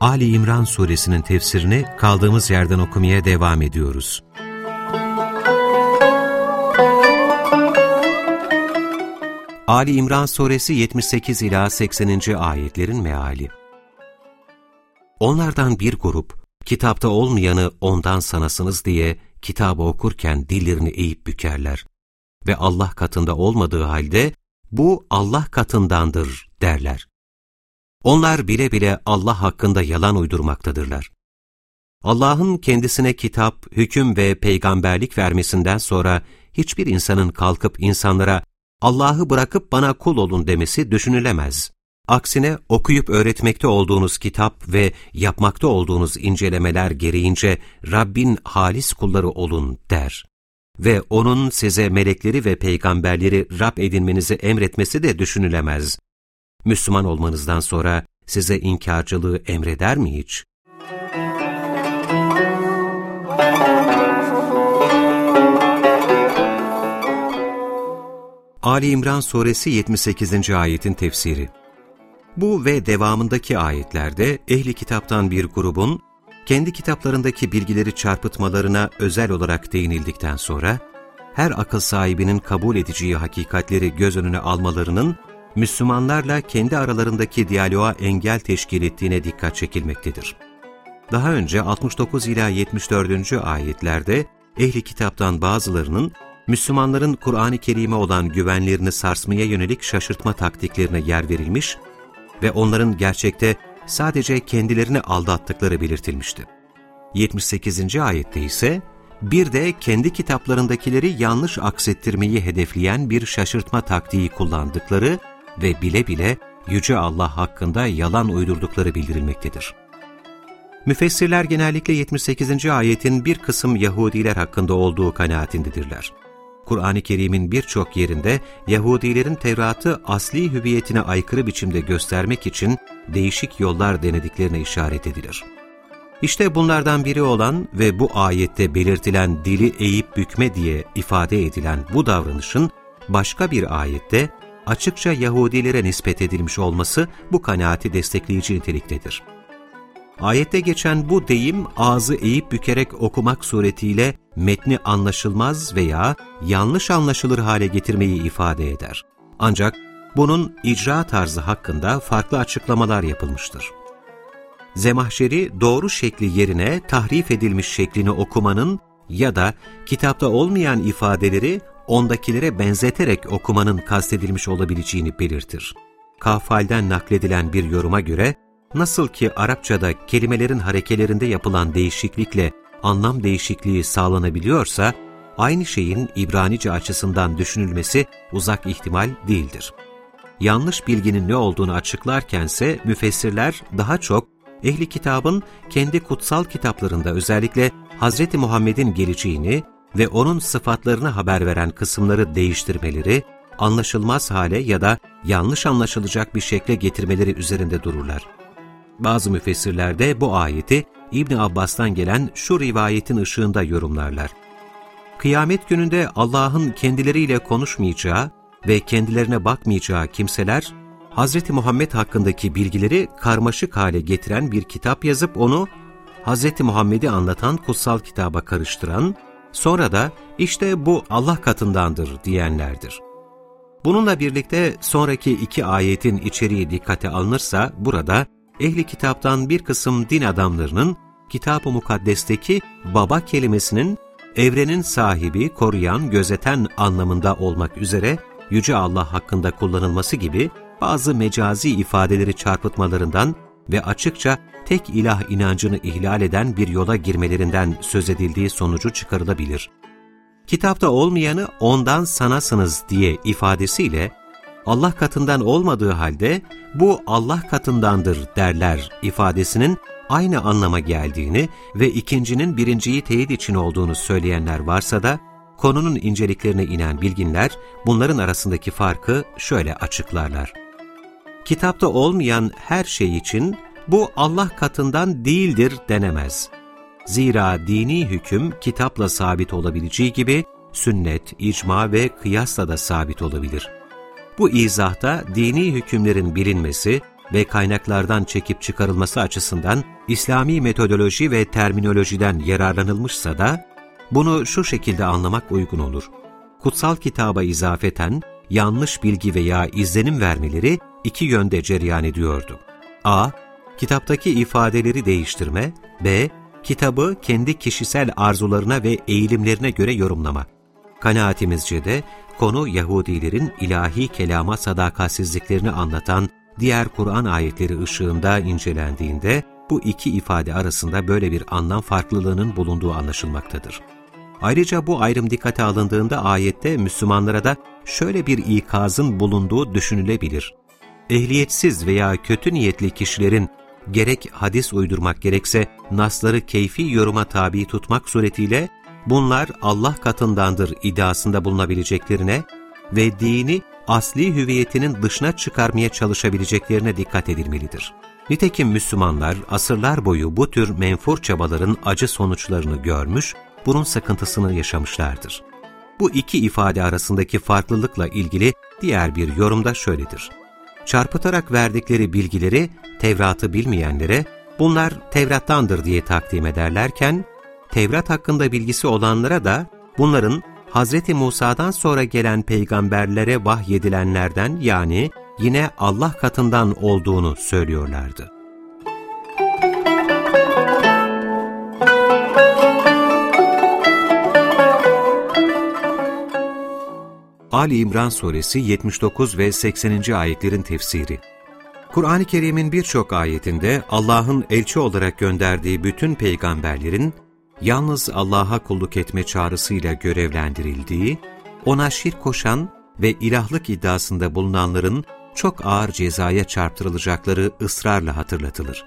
Ali İmran suresinin tefsirini kaldığımız yerden okumaya devam ediyoruz. Ali İmran suresi 78 ila 80. ayetlerin meali. Onlardan bir grup kitapta olmayanı ondan sanasınız diye kitabı okurken dillerini eğip bükerler ve Allah katında olmadığı halde bu Allah katındandır derler. Onlar bile bile Allah hakkında yalan uydurmaktadırlar. Allah'ın kendisine kitap, hüküm ve peygamberlik vermesinden sonra hiçbir insanın kalkıp insanlara Allah'ı bırakıp bana kul olun demesi düşünülemez. Aksine okuyup öğretmekte olduğunuz kitap ve yapmakta olduğunuz incelemeler gereğince Rabbin halis kulları olun der ve O'nun size melekleri ve peygamberleri Rab edinmenizi emretmesi de düşünülemez. Müslüman olmanızdan sonra size inkarcılığı emreder mi hiç? Ali İmran Suresi 78. ayetin tefsiri Bu ve devamındaki ayetlerde ehli kitaptan bir grubun kendi kitaplarındaki bilgileri çarpıtmalarına özel olarak değinildikten sonra, her akıl sahibinin kabul edeceği hakikatleri göz önüne almalarının, Müslümanlarla kendi aralarındaki diyaloğa engel teşkil ettiğine dikkat çekilmektedir. Daha önce 69 ila 74. ayetlerde ehli kitaptan bazılarının Müslümanların Kur'an-ı Kerim'e olan güvenlerini sarsmaya yönelik şaşırtma taktiklerine yer verilmiş ve onların gerçekte sadece kendilerini aldattıkları belirtilmişti. 78. ayette ise bir de kendi kitaplarındakileri yanlış aksettirmeyi hedefleyen bir şaşırtma taktiği kullandıkları ve bile bile Yüce Allah hakkında yalan uydurdukları bildirilmektedir. Müfessirler genellikle 78. ayetin bir kısım Yahudiler hakkında olduğu kanaatindedirler. Kur'an-ı Kerim'in birçok yerinde Yahudilerin Tevrat'ı asli hüviyetine aykırı biçimde göstermek için değişik yollar denediklerine işaret edilir. İşte bunlardan biri olan ve bu ayette belirtilen dili eğip bükme diye ifade edilen bu davranışın başka bir ayette açıkça Yahudilere nispet edilmiş olması bu kanaati destekleyici niteliktedir. Ayette geçen bu deyim ağzı eğip bükerek okumak suretiyle metni anlaşılmaz veya yanlış anlaşılır hale getirmeyi ifade eder. Ancak bunun icra tarzı hakkında farklı açıklamalar yapılmıştır. Zemahşeri doğru şekli yerine tahrif edilmiş şeklini okumanın ya da kitapta olmayan ifadeleri ondakilere benzeterek okumanın kastedilmiş olabileceğini belirtir. Kafalden nakledilen bir yoruma göre, nasıl ki Arapçada kelimelerin harekelerinde yapılan değişiklikle anlam değişikliği sağlanabiliyorsa, aynı şeyin İbranice açısından düşünülmesi uzak ihtimal değildir. Yanlış bilginin ne olduğunu açıklarkense müfessirler daha çok ehli kitabın kendi kutsal kitaplarında özellikle Hz. Muhammed'in geleceğini ve onun sıfatlarını haber veren kısımları değiştirmeleri, anlaşılmaz hale ya da yanlış anlaşılacak bir şekle getirmeleri üzerinde dururlar. Bazı müfessirler bu ayeti İbn Abbas'tan gelen şu rivayetin ışığında yorumlarlar. Kıyamet gününde Allah'ın kendileriyle konuşmayacağı ve kendilerine bakmayacağı kimseler, Hz. Muhammed hakkındaki bilgileri karmaşık hale getiren bir kitap yazıp onu Hz. Muhammed'i anlatan kutsal kitaba karıştıran, sonra da işte bu Allah katındandır diyenlerdir. Bununla birlikte sonraki iki ayetin içeriği dikkate alınırsa burada ehli kitaptan bir kısım din adamlarının Kitab-ı Mukaddes'teki baba kelimesinin evrenin sahibi, koruyan, gözeten anlamında olmak üzere Yüce Allah hakkında kullanılması gibi bazı mecazi ifadeleri çarpıtmalarından ve açıkça tek ilah inancını ihlal eden bir yola girmelerinden söz edildiği sonucu çıkarılabilir. Kitapta olmayanı ondan sanasınız diye ifadesiyle Allah katından olmadığı halde bu Allah katındandır derler ifadesinin aynı anlama geldiğini ve ikincinin birinciyi teyit için olduğunu söyleyenler varsa da, konunun inceliklerine inen bilginler bunların arasındaki farkı şöyle açıklarlar. Kitapta olmayan her şey için bu Allah katından değildir denemez. Zira dini hüküm kitapla sabit olabileceği gibi sünnet, icma ve kıyasla da sabit olabilir. Bu izahta dini hükümlerin bilinmesi ve kaynaklardan çekip çıkarılması açısından İslami metodoloji ve terminolojiden yararlanılmışsa da, bunu şu şekilde anlamak uygun olur. Kutsal kitaba izafeten yanlış bilgi veya izlenim vermeleri iki yönde cereyan ediyordu. a. Kitaptaki ifadeleri değiştirme, b. Kitabı kendi kişisel arzularına ve eğilimlerine göre yorumlama. Kanaatimizce de konu Yahudilerin ilahi kelama sadakatsizliklerini anlatan diğer Kur'an ayetleri ışığında incelendiğinde bu iki ifade arasında böyle bir anlam farklılığının bulunduğu anlaşılmaktadır. Ayrıca bu ayrım dikkate alındığında ayette Müslümanlara da şöyle bir ikazın bulunduğu düşünülebilir. Ehliyetsiz veya kötü niyetli kişilerin gerek hadis uydurmak gerekse nasları keyfi yoruma tabi tutmak suretiyle bunlar Allah katındandır iddiasında bulunabileceklerine ve dini asli hüviyetinin dışına çıkarmaya çalışabileceklerine dikkat edilmelidir. Nitekim Müslümanlar asırlar boyu bu tür menfur çabaların acı sonuçlarını görmüş, bunun sıkıntısını yaşamışlardır. Bu iki ifade arasındaki farklılıkla ilgili diğer bir yorumda şöyledir. Çarpıtarak verdikleri bilgileri Tevrat'ı bilmeyenlere bunlar Tevrat'tandır diye takdim ederlerken, Tevrat hakkında bilgisi olanlara da bunların Hz. Musa'dan sonra gelen peygamberlere vahyedilenlerden yani yine Allah katından olduğunu söylüyorlardı. Ali İmran Suresi 79 ve 80. ayetlerin tefsiri Kur'an-ı Kerim'in birçok ayetinde Allah'ın elçi olarak gönderdiği bütün peygamberlerin yalnız Allah'a kulluk etme çağrısıyla görevlendirildiği, ona şirk koşan ve ilahlık iddiasında bulunanların çok ağır cezaya çarptırılacakları ısrarla hatırlatılır.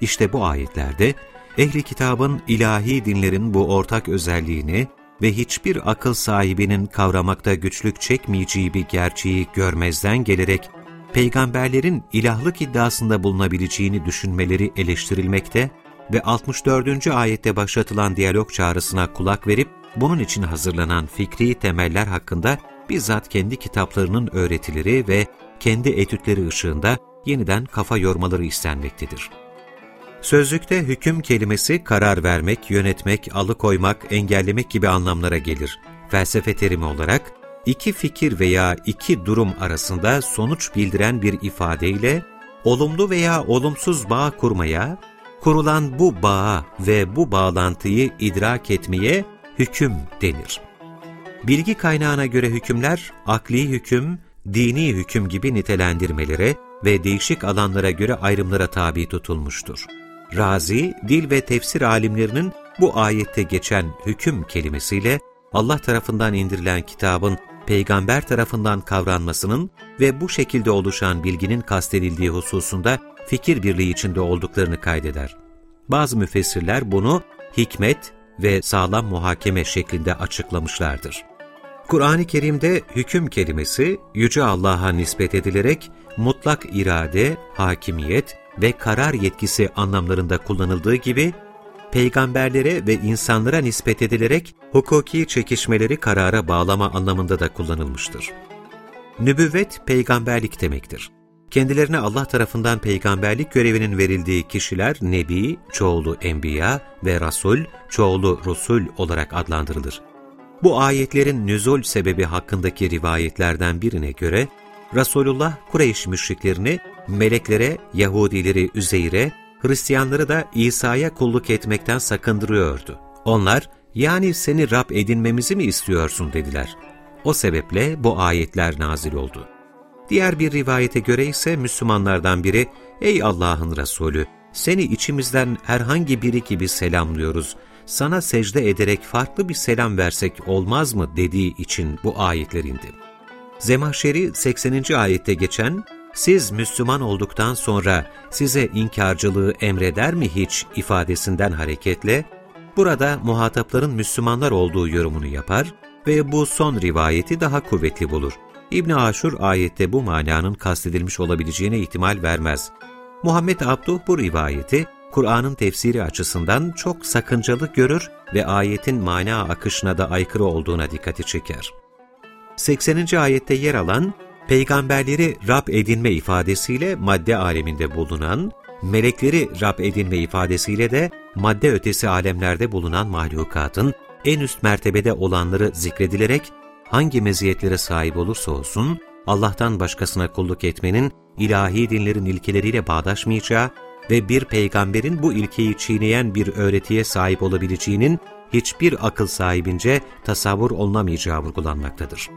İşte bu ayetlerde ehli kitabın ilahi dinlerin bu ortak özelliğini ve hiçbir akıl sahibinin kavramakta güçlük çekmeyeceği bir gerçeği görmezden gelerek peygamberlerin ilahlık iddiasında bulunabileceğini düşünmeleri eleştirilmekte ve 64. ayette başlatılan diyalog çağrısına kulak verip bunun için hazırlanan fikri temeller hakkında bizzat kendi kitaplarının öğretileri ve kendi etütleri ışığında yeniden kafa yormaları istenmektedir. Sözlükte hüküm kelimesi karar vermek, yönetmek, alıkoymak, engellemek gibi anlamlara gelir. Felsefe terimi olarak iki fikir veya iki durum arasında sonuç bildiren bir ifadeyle olumlu veya olumsuz bağ kurmaya, kurulan bu bağa ve bu bağlantıyı idrak etmeye hüküm denir. Bilgi kaynağına göre hükümler, akli hüküm, dini hüküm gibi nitelendirmelere ve değişik alanlara göre ayrımlara tabi tutulmuştur. Razi, dil ve tefsir alimlerinin bu ayette geçen hüküm kelimesiyle Allah tarafından indirilen kitabın peygamber tarafından kavranmasının ve bu şekilde oluşan bilginin kastedildiği hususunda fikir birliği içinde olduklarını kaydeder. Bazı müfessirler bunu hikmet ve sağlam muhakeme şeklinde açıklamışlardır. Kur'an-ı Kerim'de hüküm kelimesi Yüce Allah'a nispet edilerek mutlak irade, hakimiyet ve karar yetkisi anlamlarında kullanıldığı gibi, peygamberlere ve insanlara nispet edilerek hukuki çekişmeleri karara bağlama anlamında da kullanılmıştır. Nübüvvet, peygamberlik demektir. Kendilerine Allah tarafından peygamberlik görevinin verildiği kişiler Nebi, çoğulu Enbiya ve Rasul, çoğulu Rusul olarak adlandırılır. Bu ayetlerin nüzul sebebi hakkındaki rivayetlerden birine göre, Resulullah Kureyş müşriklerini meleklere, Yahudileri Üzeyr'e, Hristiyanları da İsa'ya kulluk etmekten sakındırıyordu. Onlar, yani seni Rab edinmemizi mi istiyorsun dediler. O sebeple bu ayetler nazil oldu. Diğer bir rivayete göre ise Müslümanlardan biri, Ey Allah'ın Resulü, seni içimizden herhangi biri gibi selamlıyoruz, sana secde ederek farklı bir selam versek olmaz mı dediği için bu ayetler indi. Zemahşeri 80. ayette geçen siz Müslüman olduktan sonra size inkarcılığı emreder mi hiç ifadesinden hareketle, burada muhatapların Müslümanlar olduğu yorumunu yapar ve bu son rivayeti daha kuvvetli bulur. İbn Aşur ayette bu mananın kastedilmiş olabileceğine ihtimal vermez. Muhammed Abduh bu rivayeti Kur'an'ın tefsiri açısından çok sakıncalı görür ve ayetin mana akışına da aykırı olduğuna dikkati çeker. 80. ayette yer alan, peygamberleri Rab edinme ifadesiyle madde aleminde bulunan, melekleri Rab edinme ifadesiyle de madde ötesi alemlerde bulunan mahlukatın en üst mertebede olanları zikredilerek hangi meziyetlere sahip olursa olsun, Allah'tan başkasına kulluk etmenin ilahi dinlerin ilkeleriyle bağdaşmayacağı ve bir peygamberin bu ilkeyi çiğneyen bir öğretiye sahip olabileceğinin hiçbir akıl sahibince tasavvur olunamayacağı vurgulanmaktadır.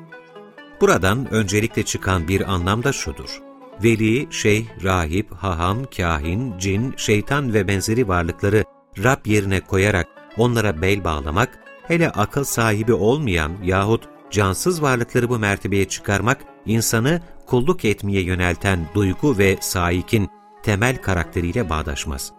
Buradan öncelikle çıkan bir anlam da şudur. Veli, şeyh, rahip, haham, kahin, cin, şeytan ve benzeri varlıkları Rab yerine koyarak onlara bel bağlamak, hele akıl sahibi olmayan yahut cansız varlıkları bu mertebeye çıkarmak, insanı kulluk etmeye yönelten duygu ve saikin temel karakteriyle bağdaşmaz.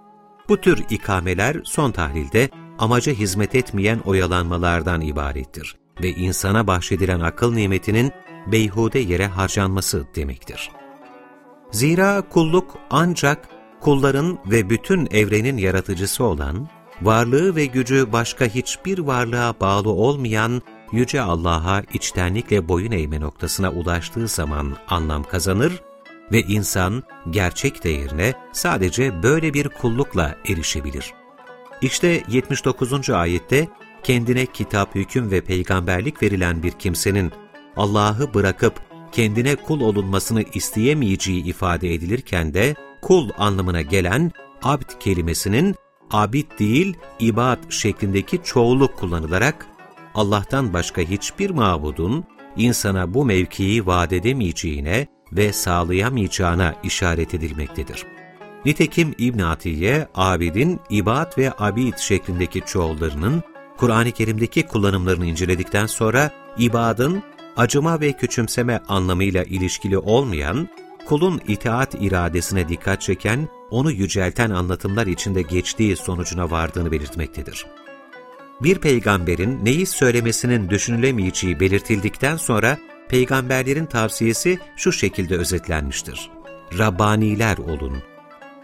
Bu tür ikameler son tahlilde amaca hizmet etmeyen oyalanmalardan ibarettir ve insana bahşedilen akıl nimetinin beyhude yere harcanması demektir. Zira kulluk ancak kulların ve bütün evrenin yaratıcısı olan, varlığı ve gücü başka hiçbir varlığa bağlı olmayan Yüce Allah'a içtenlikle boyun eğme noktasına ulaştığı zaman anlam kazanır ve insan gerçek değerine sadece böyle bir kullukla erişebilir. İşte 79. ayette kendine kitap, hüküm ve peygamberlik verilen bir kimsenin Allah'ı bırakıp kendine kul olunmasını isteyemeyeceği ifade edilirken de kul anlamına gelen abd kelimesinin abid değil ibad şeklindeki çoğuluk kullanılarak Allah'tan başka hiçbir mabudun insana bu mevkiyi vaat edemeyeceğine ve sağlayamayacağına işaret edilmektedir. Nitekim İbn Atiye, abidin ibad ve abid şeklindeki çoğullarının Kur'an-ı Kerim'deki kullanımlarını inceledikten sonra ibadın acıma ve küçümseme anlamıyla ilişkili olmayan, kulun itaat iradesine dikkat çeken, onu yücelten anlatımlar içinde geçtiği sonucuna vardığını belirtmektedir. Bir peygamberin neyi söylemesinin düşünülemeyeceği belirtildikten sonra peygamberlerin tavsiyesi şu şekilde özetlenmiştir. Rabbaniler olun.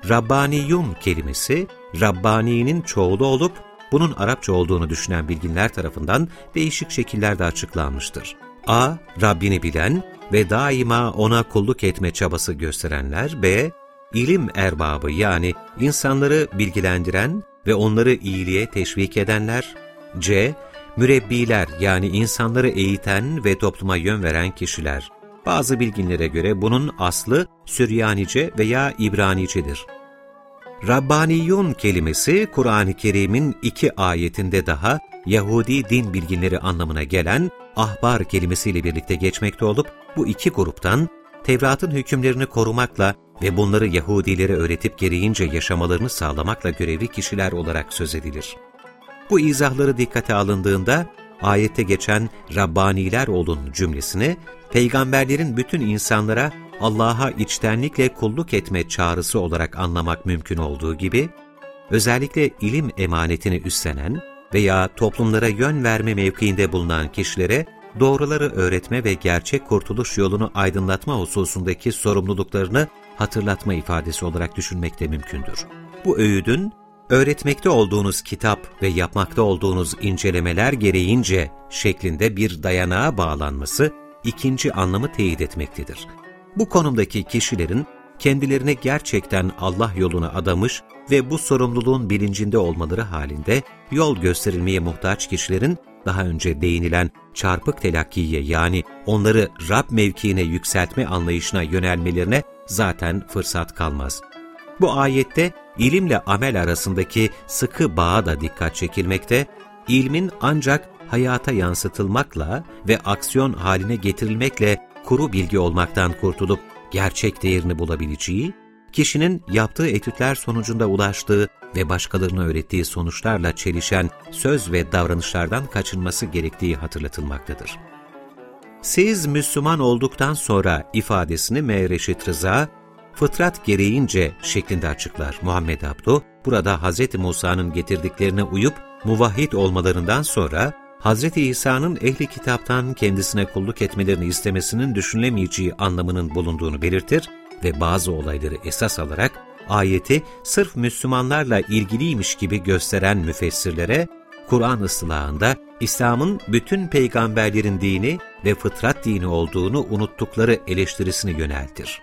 Rabbaniyun kelimesi, Rabbani'nin çoğulu olup, bunun Arapça olduğunu düşünen bilginler tarafından değişik şekillerde açıklanmıştır. A. Rabbini bilen ve daima ona kulluk etme çabası gösterenler. B. İlim erbabı yani insanları bilgilendiren ve onları iyiliğe teşvik edenler. C. Mürebbiler yani insanları eğiten ve topluma yön veren kişiler. Bazı bilginlere göre bunun aslı Süryanice veya İbranicedir. Rabbaniyun kelimesi Kur'an-ı Kerim'in iki ayetinde daha Yahudi din bilginleri anlamına gelen ahbar kelimesiyle birlikte geçmekte olup bu iki gruptan Tevrat'ın hükümlerini korumakla ve bunları Yahudilere öğretip gereğince yaşamalarını sağlamakla görevli kişiler olarak söz edilir. Bu izahları dikkate alındığında ayette geçen Rabbaniler olun cümlesini peygamberlerin bütün insanlara Allah'a içtenlikle kulluk etme çağrısı olarak anlamak mümkün olduğu gibi, özellikle ilim emanetini üstlenen veya toplumlara yön verme mevkiinde bulunan kişilere doğruları öğretme ve gerçek kurtuluş yolunu aydınlatma hususundaki sorumluluklarını hatırlatma ifadesi olarak düşünmek de mümkündür. Bu öğüdün, öğretmekte olduğunuz kitap ve yapmakta olduğunuz incelemeler gereğince şeklinde bir dayanağa bağlanması ikinci anlamı teyit etmektedir. Bu konumdaki kişilerin kendilerini gerçekten Allah yoluna adamış ve bu sorumluluğun bilincinde olmaları halinde yol gösterilmeye muhtaç kişilerin daha önce değinilen çarpık telakkiye yani onları Rab mevkiine yükseltme anlayışına yönelmelerine zaten fırsat kalmaz. Bu ayette ilimle amel arasındaki sıkı bağa da dikkat çekilmekte, ilmin ancak hayata yansıtılmakla ve aksiyon haline getirilmekle kuru bilgi olmaktan kurtulup gerçek değerini bulabileceği, kişinin yaptığı etütler sonucunda ulaştığı ve başkalarına öğrettiği sonuçlarla çelişen söz ve davranışlardan kaçınması gerektiği hatırlatılmaktadır. siz Müslüman olduktan sonra ifadesini Meğreşit Rıza, fıtrat gereğince şeklinde açıklar Muhammed Abdu, burada Hz. Musa'nın getirdiklerine uyup muvahhid olmalarından sonra, Hz. İsa'nın ehli kitaptan kendisine kulluk etmelerini istemesinin düşünülemeyeceği anlamının bulunduğunu belirtir ve bazı olayları esas alarak ayeti sırf Müslümanlarla ilgiliymiş gibi gösteren müfessirlere, Kur'an ıslahında İslam'ın bütün peygamberlerin dini ve fıtrat dini olduğunu unuttukları eleştirisini yöneltir.